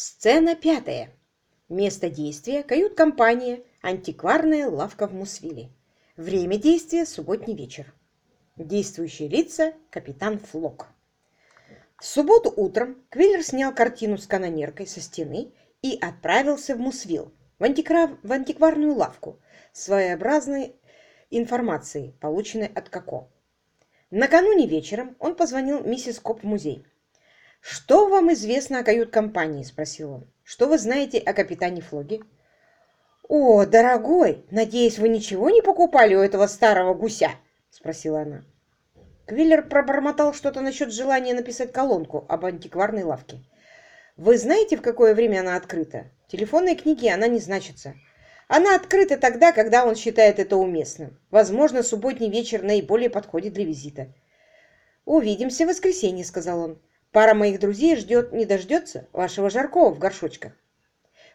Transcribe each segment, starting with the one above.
Сцена пятая. Место действия – кают-компания, антикварная лавка в Мусвиле. Время действия – субботний вечер. Действующие лица – капитан Флок. В субботу утром Квиллер снял картину с канонеркой со стены и отправился в Мусвил, в, антикра... в антикварную лавку, своеобразной информацией, полученной от Коко. Накануне вечером он позвонил миссис Коп в музей. «Что вам известно о кают-компании?» – спросил он. «Что вы знаете о капитане Флоге?» «О, дорогой, надеюсь, вы ничего не покупали у этого старого гуся?» – спросила она. Квиллер пробормотал что-то насчет желания написать колонку об антикварной лавке. «Вы знаете, в какое время она открыта? Телефонной книге она не значится. Она открыта тогда, когда он считает это уместным. Возможно, субботний вечер наиболее подходит для визита». «Увидимся в воскресенье», — сказал он. Пара моих друзей ждет, не дождется вашего жаркого в горшочках.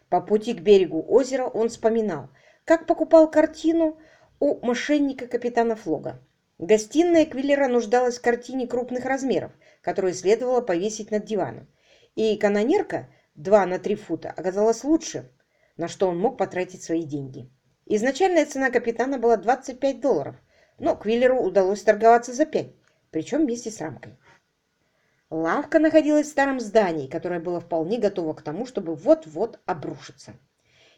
По пути к берегу озера он вспоминал, как покупал картину у мошенника капитана Флога. Гостиная Квиллера нуждалась в картине крупных размеров, которую следовало повесить над диваном. И канонерка 2 на 3 фута оказалась лучше, на что он мог потратить свои деньги. Изначальная цена капитана была 25 долларов, но Квиллеру удалось торговаться за 5, причем вместе с рамкой. Лавка находилась в старом здании, которое было вполне готово к тому, чтобы вот-вот обрушиться.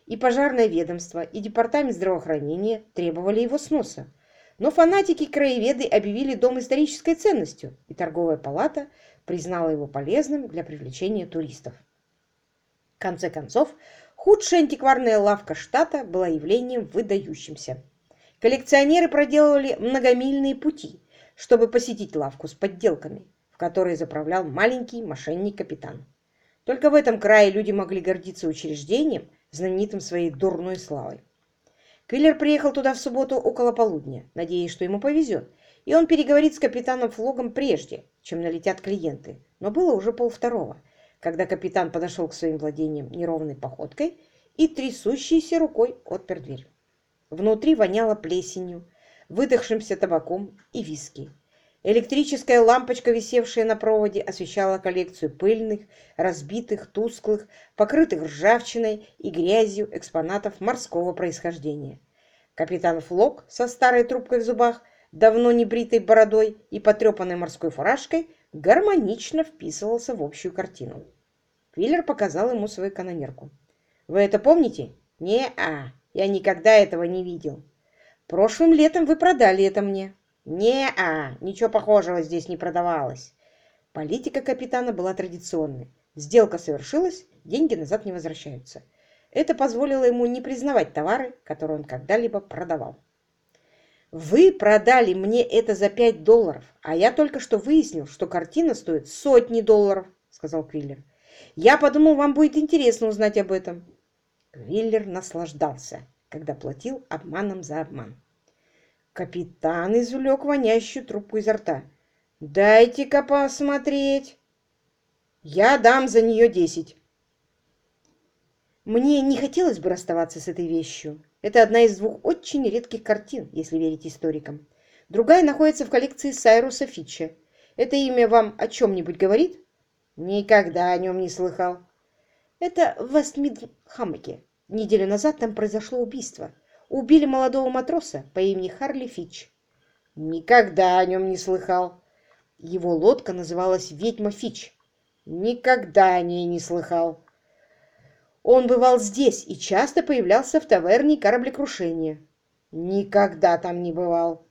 И пожарное ведомство, и департамент здравоохранения требовали его сноса. Но фанатики-краеведы объявили дом исторической ценностью, и торговая палата признала его полезным для привлечения туристов. В конце концов, худшая антикварная лавка штата была явлением выдающимся. Коллекционеры проделывали многомильные пути, чтобы посетить лавку с подделками – в которой заправлял маленький мошенник-капитан. Только в этом крае люди могли гордиться учреждением, знаменитым своей дурной славой. Квиллер приехал туда в субботу около полудня, надеясь, что ему повезет, и он переговорит с капитаном Флогом прежде, чем налетят клиенты. Но было уже полвторого, когда капитан подошел к своим владениям неровной походкой и трясущейся рукой отпер дверь. Внутри воняло плесенью, выдохшимся табаком и виски. Электрическая лампочка, висевшая на проводе, освещала коллекцию пыльных, разбитых, тусклых, покрытых ржавчиной и грязью экспонатов морского происхождения. Капитан Флок со старой трубкой в зубах, давно не бритой бородой и потрепанной морской фуражкой гармонично вписывался в общую картину. Квиллер показал ему свою канонерку. «Вы это помните?» «Не-а, я никогда этого не видел. Прошлым летом вы продали это мне». «Не-а, ничего похожего здесь не продавалось». Политика капитана была традиционной. Сделка совершилась, деньги назад не возвращаются. Это позволило ему не признавать товары, которые он когда-либо продавал. «Вы продали мне это за пять долларов, а я только что выяснил, что картина стоит сотни долларов», — сказал Квиллер. «Я подумал, вам будет интересно узнать об этом». Квиллер наслаждался, когда платил обманом за обман. Капитан извлек вонящую трубку изо рта. «Дайте-ка посмотреть!» «Я дам за нее десять!» Мне не хотелось бы расставаться с этой вещью. Это одна из двух очень редких картин, если верить историкам. Другая находится в коллекции Сайруса Фитча. Это имя вам о чем-нибудь говорит? Никогда о нем не слыхал. Это в Вестмидхаммаке. Неделю назад там произошло убийство убили молодого матроса по имени Харли Фич. Никогда о нем не слыхал. Его лодка называлась «Ведьма Фич». Никогда о ней не слыхал. Он бывал здесь и часто появлялся в таверне кораблекрушения. Никогда там не бывал.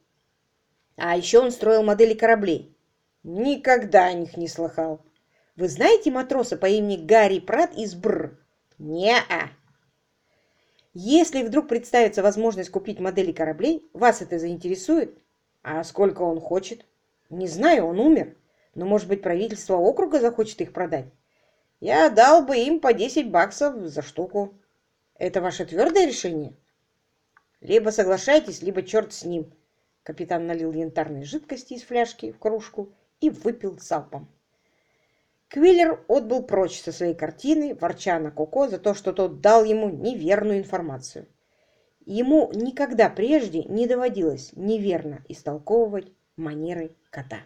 А еще он строил модели кораблей. Никогда о них не слыхал. Вы знаете матроса по имени Гарри Прат из Бр? Не-а. Если вдруг представится возможность купить модели кораблей, вас это заинтересует? А сколько он хочет? Не знаю, он умер. Но, может быть, правительство округа захочет их продать? Я дал бы им по 10 баксов за штуку. Это ваше твердое решение? Либо соглашайтесь, либо черт с ним. Капитан налил янтарной жидкости из фляжки в кружку и выпил залпом. Квиллер отбыл прочь со своей картины, ворча на Коко за то, что тот дал ему неверную информацию. Ему никогда прежде не доводилось неверно истолковывать манеры кота.